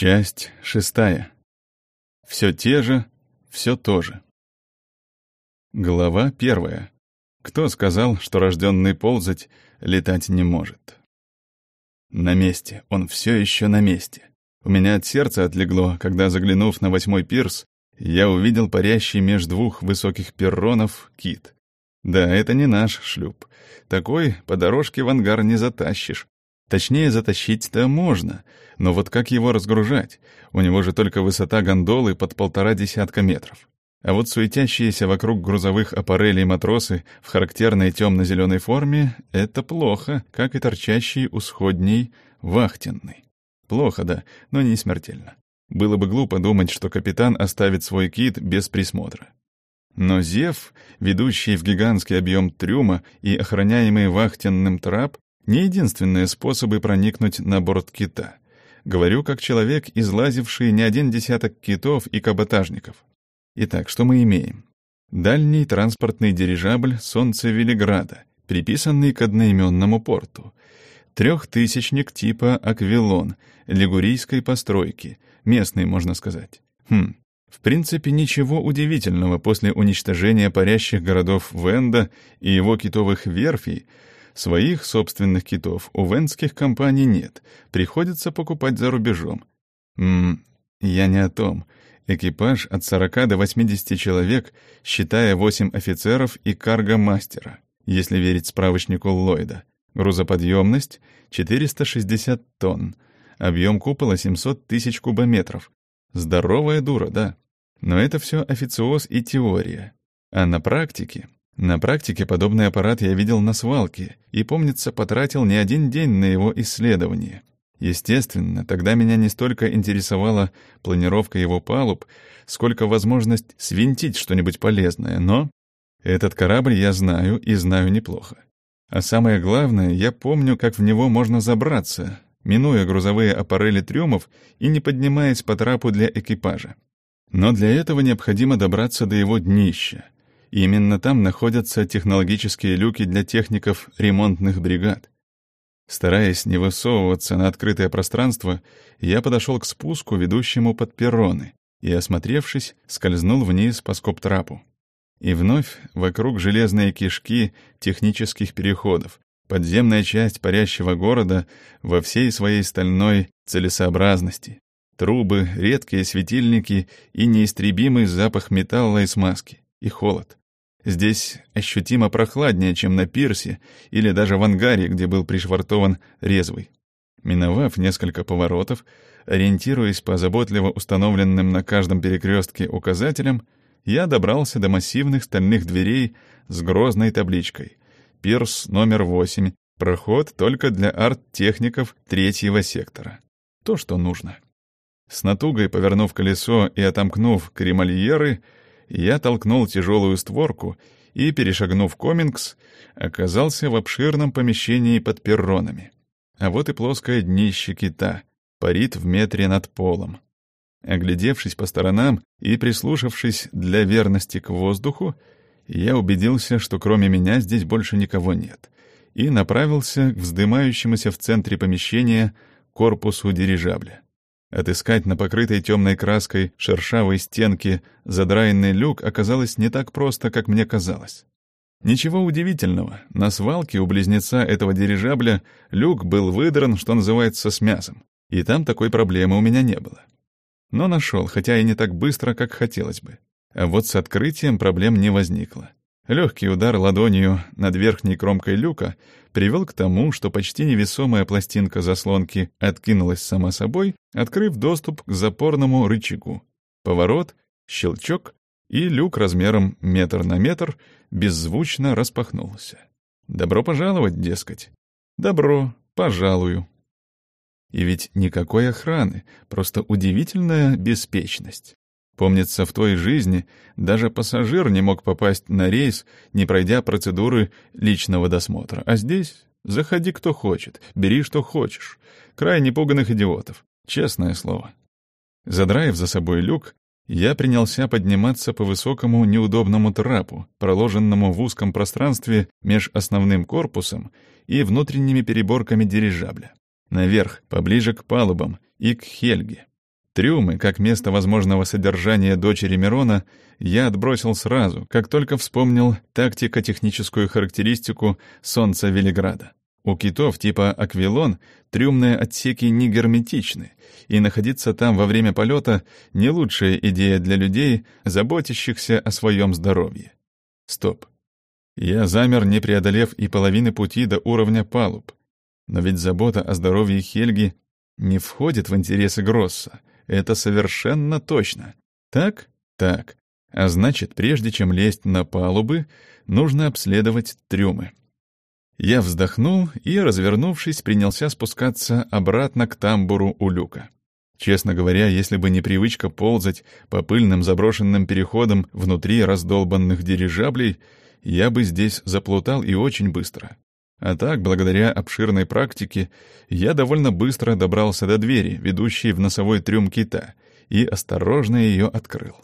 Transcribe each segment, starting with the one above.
Часть шестая. Все те же, все то же. Глава первая. Кто сказал, что рожденный ползать летать не может? На месте, он все еще на месте. У меня от сердца отлегло, когда, заглянув на восьмой пирс, я увидел парящий меж двух высоких перронов кит. Да, это не наш шлюп. Такой по дорожке в ангар не затащишь. Точнее, затащить-то можно, но вот как его разгружать? У него же только высота гондолы под полтора десятка метров. А вот суетящиеся вокруг грузовых аппарелей матросы в характерной темно-зеленой форме — это плохо, как и торчащий у сходней вахтенный. Плохо, да, но не смертельно. Было бы глупо думать, что капитан оставит свой кит без присмотра. Но Зев, ведущий в гигантский объем трюма и охраняемый вахтенным трап, не единственные способы проникнуть на борт кита. Говорю как человек, излазивший не один десяток китов и каботажников. Итак, что мы имеем? Дальний транспортный дирижабль «Солнце Велиграда», приписанный к одноименному порту. Трехтысячник типа «Аквилон», лигурийской постройки, местный, можно сказать. Хм, в принципе, ничего удивительного после уничтожения парящих городов Венда и его китовых верфей — Своих собственных китов у венских компаний нет, приходится покупать за рубежом. Ммм, я не о том. Экипаж от 40 до 80 человек, считая 8 офицеров и карго-мастера, если верить справочнику Ллойда. Грузоподъемность — 460 тонн. Объем купола — 700 тысяч кубометров. Здоровая дура, да. Но это все официоз и теория. А на практике на практике подобный аппарат я видел на свалке и, помнится, потратил не один день на его исследование. Естественно, тогда меня не столько интересовала планировка его палуб, сколько возможность свинтить что-нибудь полезное, но этот корабль я знаю и знаю неплохо. А самое главное, я помню, как в него можно забраться, минуя грузовые аппарели трюмов и не поднимаясь по трапу для экипажа. Но для этого необходимо добраться до его днища — и именно там находятся технологические люки для техников ремонтных бригад. Стараясь не высовываться на открытое пространство, я подошел к спуску, ведущему под перроны, и, осмотревшись, скользнул вниз по скоб-трапу. И вновь вокруг железные кишки технических переходов, подземная часть парящего города во всей своей стальной целесообразности, трубы, редкие светильники и неистребимый запах металла и смазки, и холод. Здесь ощутимо прохладнее, чем на пирсе или даже в ангаре, где был пришвартован резвый. Миновав несколько поворотов, ориентируясь по заботливо установленным на каждом перекрестке указателям, я добрался до массивных стальных дверей с грозной табличкой «Пирс номер 8. Проход только для арт-техников третьего сектора». То, что нужно. С натугой повернув колесо и отомкнув кремальеры, я толкнул тяжелую створку и, перешагнув комингс, оказался в обширном помещении под перронами. А вот и плоское днище кита, парит в метре над полом. Оглядевшись по сторонам и прислушавшись для верности к воздуху, я убедился, что кроме меня здесь больше никого нет, и направился к вздымающемуся в центре помещения корпусу дирижабля. Отыскать на покрытой темной краской шершавой стенке задраенный люк оказалось не так просто, как мне казалось. Ничего удивительного, на свалке у близнеца этого дирижабля люк был выдран, что называется, с мясом, и там такой проблемы у меня не было. Но нашел, хотя и не так быстро, как хотелось бы. А вот с открытием проблем не возникло. Легкий удар ладонью над верхней кромкой люка привел к тому, что почти невесомая пластинка заслонки откинулась сама собой, открыв доступ к запорному рычагу. Поворот, щелчок, и люк размером метр на метр беззвучно распахнулся. «Добро пожаловать, дескать». «Добро, пожалую». И ведь никакой охраны, просто удивительная беспечность. Помнится, в той жизни даже пассажир не мог попасть на рейс, не пройдя процедуры личного досмотра. А здесь заходи кто хочет, бери что хочешь. Край непуганных идиотов. Честное слово. Задраив за собой люк, я принялся подниматься по высокому неудобному трапу, проложенному в узком пространстве меж основным корпусом и внутренними переборками дирижабля. Наверх, поближе к палубам и к Хельге. Трюмы, как место возможного содержания дочери Мирона, я отбросил сразу, как только вспомнил тактико-техническую характеристику Солнца Велиграда. У китов типа «Аквилон» трюмные отсеки не герметичны, и находиться там во время полета — не лучшая идея для людей, заботящихся о своем здоровье. Стоп. Я замер, не преодолев и половины пути до уровня палуб. Но ведь забота о здоровье Хельги не входит в интересы Гросса. Это совершенно точно. Так? Так. А значит, прежде чем лезть на палубы, нужно обследовать трюмы. Я вздохнул и, развернувшись, принялся спускаться обратно к тамбуру у люка. Честно говоря, если бы не привычка ползать по пыльным заброшенным переходам внутри раздолбанных дирижаблей, я бы здесь заплутал и очень быстро. А так, благодаря обширной практике, я довольно быстро добрался до двери, ведущей в носовой трюм кита, и осторожно ее открыл.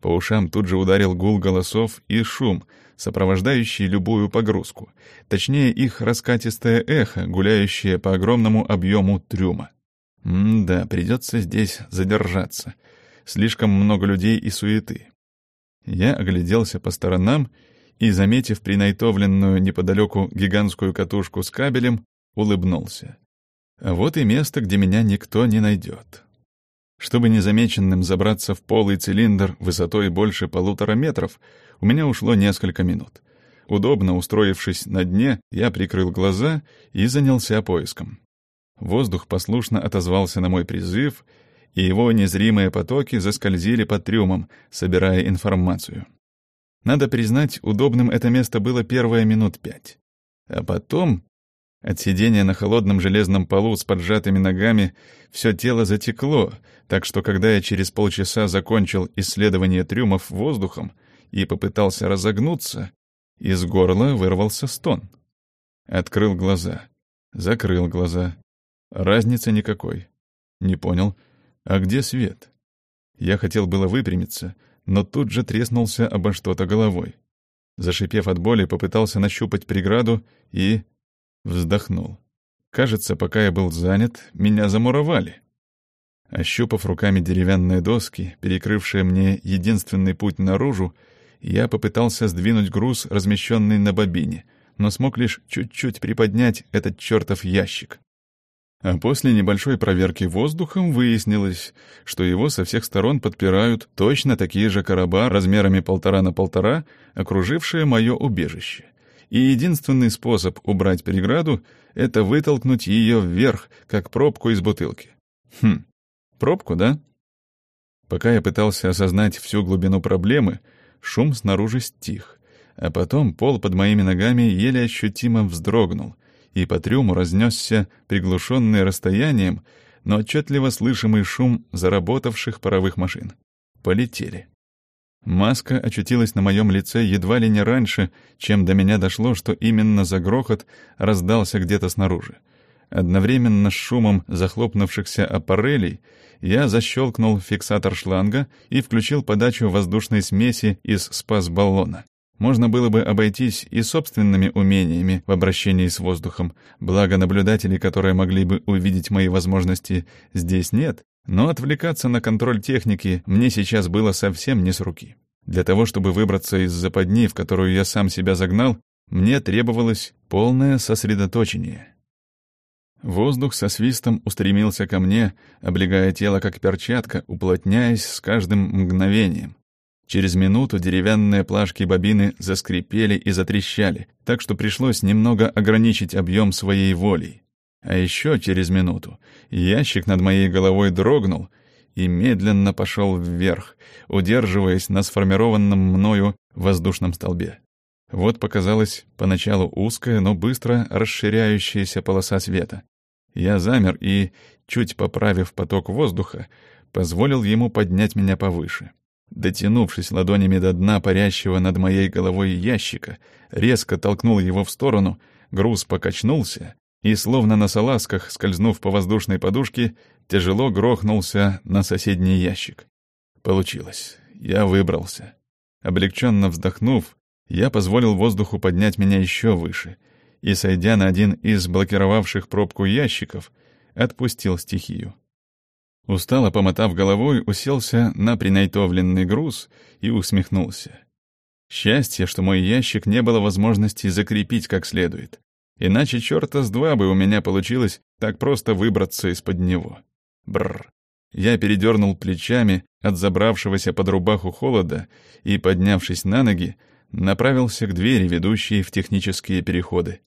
По ушам тут же ударил гул голосов и шум, сопровождающий любую погрузку, точнее их раскатистое эхо, гуляющее по огромному объему трюма. М-да, придется здесь задержаться. Слишком много людей и суеты. Я огляделся по сторонам и, заметив принайтовленную неподалеку гигантскую катушку с кабелем, улыбнулся. Вот и место, где меня никто не найдет. Чтобы незамеченным забраться в полый цилиндр высотой больше полутора метров, у меня ушло несколько минут. Удобно устроившись на дне, я прикрыл глаза и занялся поиском. Воздух послушно отозвался на мой призыв, и его незримые потоки заскользили под трюмом, собирая информацию. Надо признать, удобным это место было первые минут пять. А потом, от сидения на холодном железном полу с поджатыми ногами, все тело затекло, так что когда я через полчаса закончил исследование трюмов воздухом и попытался разогнуться, из горла вырвался стон. Открыл глаза, закрыл глаза. Разницы никакой. Не понял, а где свет? Я хотел было выпрямиться, но тут же треснулся обо что-то головой. Зашипев от боли, попытался нащупать преграду и... вздохнул. Кажется, пока я был занят, меня замуровали. Ощупав руками деревянные доски, перекрывшие мне единственный путь наружу, я попытался сдвинуть груз, размещенный на бобине, но смог лишь чуть-чуть приподнять этот чертов ящик. А после небольшой проверки воздухом выяснилось, что его со всех сторон подпирают точно такие же короба размерами полтора на полтора, окружившие мое убежище. И единственный способ убрать преграду — это вытолкнуть ее вверх, как пробку из бутылки. Хм, пробку, да? Пока я пытался осознать всю глубину проблемы, шум снаружи стих, а потом пол под моими ногами еле ощутимо вздрогнул — и по трюму разнесся приглушенный расстоянием, но отчетливо слышимый шум заработавших паровых машин. Полетели. Маска очутилась на моем лице едва ли не раньше, чем до меня дошло, что именно за грохот раздался где-то снаружи. Одновременно с шумом захлопнувшихся аппарелей я защелкнул фиксатор шланга и включил подачу воздушной смеси из спас-баллона. Можно было бы обойтись и собственными умениями в обращении с воздухом, благо наблюдателей, которые могли бы увидеть мои возможности, здесь нет, но отвлекаться на контроль техники мне сейчас было совсем не с руки. Для того, чтобы выбраться из западни, в которую я сам себя загнал, мне требовалось полное сосредоточение. Воздух со свистом устремился ко мне, облегая тело как перчатка, уплотняясь с каждым мгновением. Через минуту деревянные плашки бобины заскрипели и затрещали, так что пришлось немного ограничить объем своей волей. А еще через минуту ящик над моей головой дрогнул и медленно пошел вверх, удерживаясь на сформированном мною воздушном столбе. Вот показалась поначалу узкая, но быстро расширяющаяся полоса света. Я замер и, чуть поправив поток воздуха, позволил ему поднять меня повыше. Дотянувшись ладонями до дна парящего над моей головой ящика, резко толкнул его в сторону, груз покачнулся и, словно на салазках, скользнув по воздушной подушке, тяжело грохнулся на соседний ящик. Получилось. Я выбрался. Облегченно вздохнув, я позволил воздуху поднять меня еще выше и, сойдя на один из блокировавших пробку ящиков, отпустил стихию. Устало помотав головой, уселся на принайтовленный груз и усмехнулся. Счастье, что мой ящик не было возможности закрепить как следует. Иначе черта с два бы у меня получилось так просто выбраться из-под него. Бррр. Я передернул плечами от забравшегося под рубаху холода и, поднявшись на ноги, направился к двери, ведущей в технические переходы.